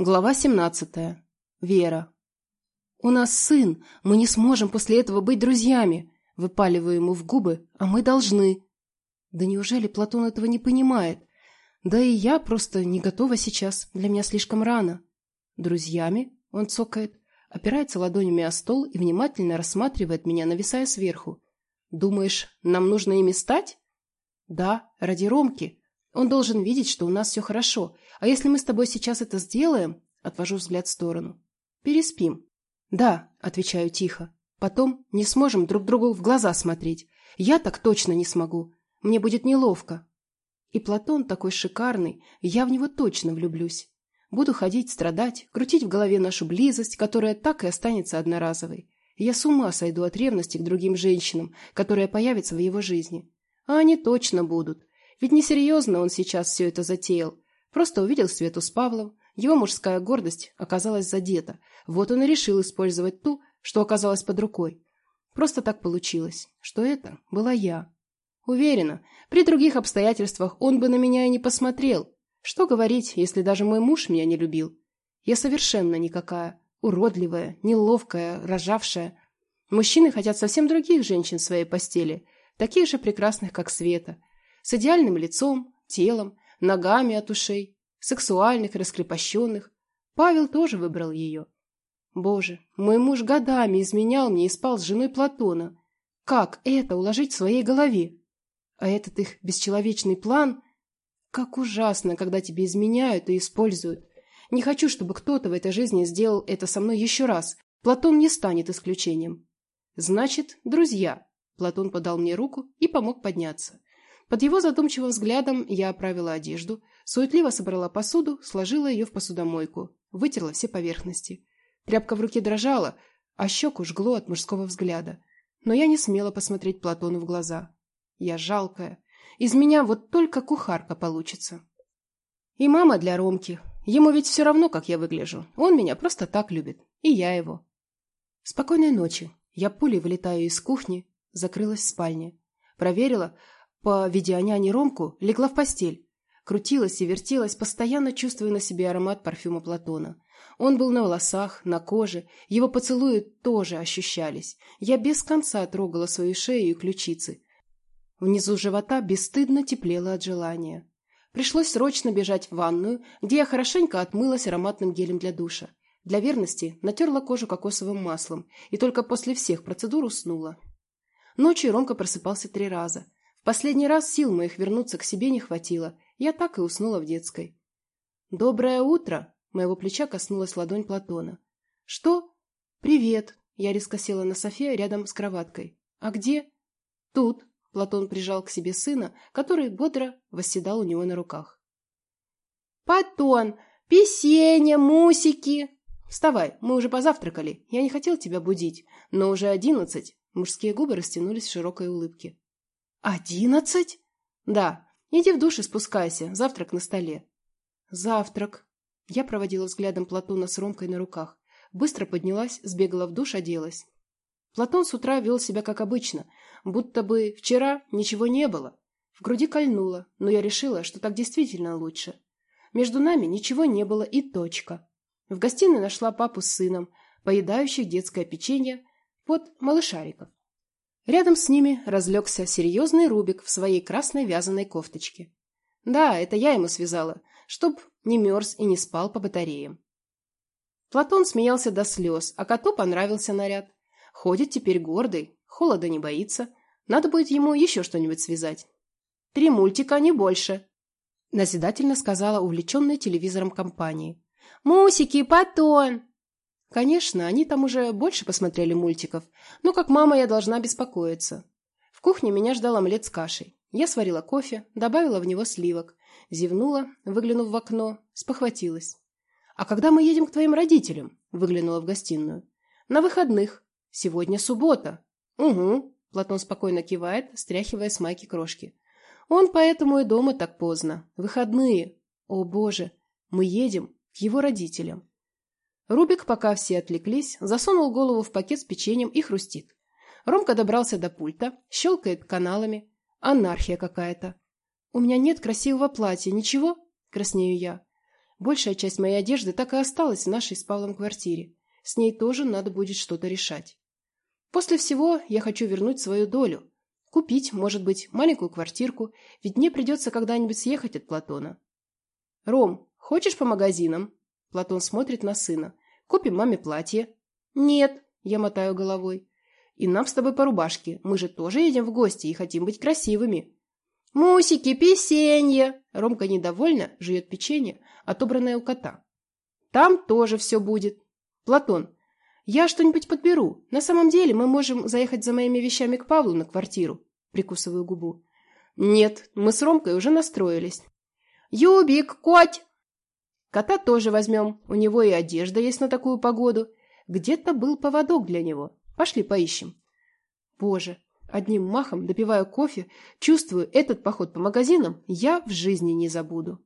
Глава 17. Вера. «У нас сын. Мы не сможем после этого быть друзьями!» Выпаливаю ему в губы, а мы должны. Да неужели Платон этого не понимает? Да и я просто не готова сейчас. Для меня слишком рано. «Друзьями?» — он цокает, опирается ладонями о стол и внимательно рассматривает меня, нависая сверху. «Думаешь, нам нужно ими стать?» «Да, ради Ромки. Он должен видеть, что у нас все хорошо. А если мы с тобой сейчас это сделаем, отвожу взгляд в сторону. Переспим. Да, отвечаю тихо. Потом не сможем друг другу в глаза смотреть. Я так точно не смогу. Мне будет неловко. И Платон такой шикарный, я в него точно влюблюсь. Буду ходить, страдать, крутить в голове нашу близость, которая так и останется одноразовой. Я с ума сойду от ревности к другим женщинам, которая появится в его жизни. А они точно будут. Ведь несерьезно он сейчас все это затеял. Просто увидел Свету с Павлом, его мужская гордость оказалась задета. Вот он и решил использовать ту, что оказалась под рукой. Просто так получилось, что это была я. Уверена, при других обстоятельствах он бы на меня и не посмотрел. Что говорить, если даже мой муж меня не любил? Я совершенно никакая, уродливая, неловкая, рожавшая. Мужчины хотят совсем других женщин в своей постели, таких же прекрасных, как Света, с идеальным лицом, телом, ногами от ушей, сексуальных, раскрепощенных. Павел тоже выбрал ее. Боже, мой муж годами изменял мне и спал с женой Платона. Как это уложить в своей голове? А этот их бесчеловечный план... Как ужасно, когда тебе изменяют и используют. Не хочу, чтобы кто-то в этой жизни сделал это со мной еще раз. Платон не станет исключением. Значит, друзья. Платон подал мне руку и помог подняться. Под его задумчивым взглядом я оправила одежду, суетливо собрала посуду, сложила ее в посудомойку, вытерла все поверхности. Тряпка в руке дрожала, а щеку жгло от мужского взгляда. Но я не смела посмотреть Платону в глаза. Я жалкая. Из меня вот только кухарка получится. И мама для Ромки. Ему ведь все равно, как я выгляжу. Он меня просто так любит. И я его. Спокойной ночи. Я пулей вылетаю из кухни, закрылась в спальне. Проверила, по видеоняне Ромку легла в постель. Крутилась и вертелась, постоянно чувствуя на себе аромат парфюма Платона. Он был на волосах, на коже, его поцелуи тоже ощущались. Я без конца трогала свою шею и ключицы. Внизу живота бесстыдно теплело от желания. Пришлось срочно бежать в ванную, где я хорошенько отмылась ароматным гелем для душа. Для верности натерла кожу кокосовым маслом и только после всех процедур уснула. Ночью Ромка просыпался три раза – Последний раз сил моих вернуться к себе не хватило. Я так и уснула в детской. «Доброе утро!» Моего плеча коснулась ладонь Платона. «Что?» «Привет!» Я резко села на софе рядом с кроваткой. «А где?» «Тут!» Платон прижал к себе сына, который бодро восседал у него на руках. «Платон! Песенье, мусики!» «Вставай, мы уже позавтракали. Я не хотел тебя будить, но уже одиннадцать». Мужские губы растянулись в широкой улыбке. «Одиннадцать?» «Да. Иди в душ и спускайся. Завтрак на столе». «Завтрак». Я проводила взглядом Платона с Ромкой на руках. Быстро поднялась, сбегала в душ, оделась. Платон с утра вел себя как обычно, будто бы вчера ничего не было. В груди кольнуло, но я решила, что так действительно лучше. Между нами ничего не было и точка. В гостиной нашла папу с сыном, поедающих детское печенье под малышариков. Рядом с ними разлегся серьезный Рубик в своей красной вязаной кофточке. Да, это я ему связала, чтоб не мерз и не спал по батареям. Платон смеялся до слез, а коту понравился наряд. Ходит теперь гордый, холода не боится. Надо будет ему еще что-нибудь связать. Три мультика, не больше, — назидательно сказала увлеченная телевизором компании. «Мусики, Платон!» Конечно, они там уже больше посмотрели мультиков, но как мама я должна беспокоиться. В кухне меня ждал омлет с кашей. Я сварила кофе, добавила в него сливок, зевнула, выглянув в окно, спохватилась. «А когда мы едем к твоим родителям?» – выглянула в гостиную. «На выходных. Сегодня суббота». «Угу», – Платон спокойно кивает, стряхивая с майки крошки. «Он поэтому и дома так поздно. Выходные. О, боже, мы едем к его родителям. Рубик, пока все отвлеклись, засунул голову в пакет с печеньем и хрустит. Ромка добрался до пульта, щелкает каналами. Анархия какая-то. «У меня нет красивого платья, ничего?» – краснею я. Большая часть моей одежды так и осталась в нашей с Павлом квартире. С ней тоже надо будет что-то решать. После всего я хочу вернуть свою долю. Купить, может быть, маленькую квартирку, ведь мне придется когда-нибудь съехать от Платона. «Ром, хочешь по магазинам?» Платон смотрит на сына. «Купим маме платье». «Нет», – я мотаю головой. «И нам с тобой по рубашке. Мы же тоже едем в гости и хотим быть красивыми». «Мусики, песенье!» Ромка недовольно жует печенье, отобранное у кота. «Там тоже все будет. Платон, я что-нибудь подберу. На самом деле мы можем заехать за моими вещами к Павлу на квартиру». Прикусываю губу. «Нет, мы с Ромкой уже настроились». «Юбик, коть!» «Кота тоже возьмем. У него и одежда есть на такую погоду. Где-то был поводок для него. Пошли поищем». «Боже, Одним махом, допивая кофе, чувствую, этот поход по магазинам я в жизни не забуду.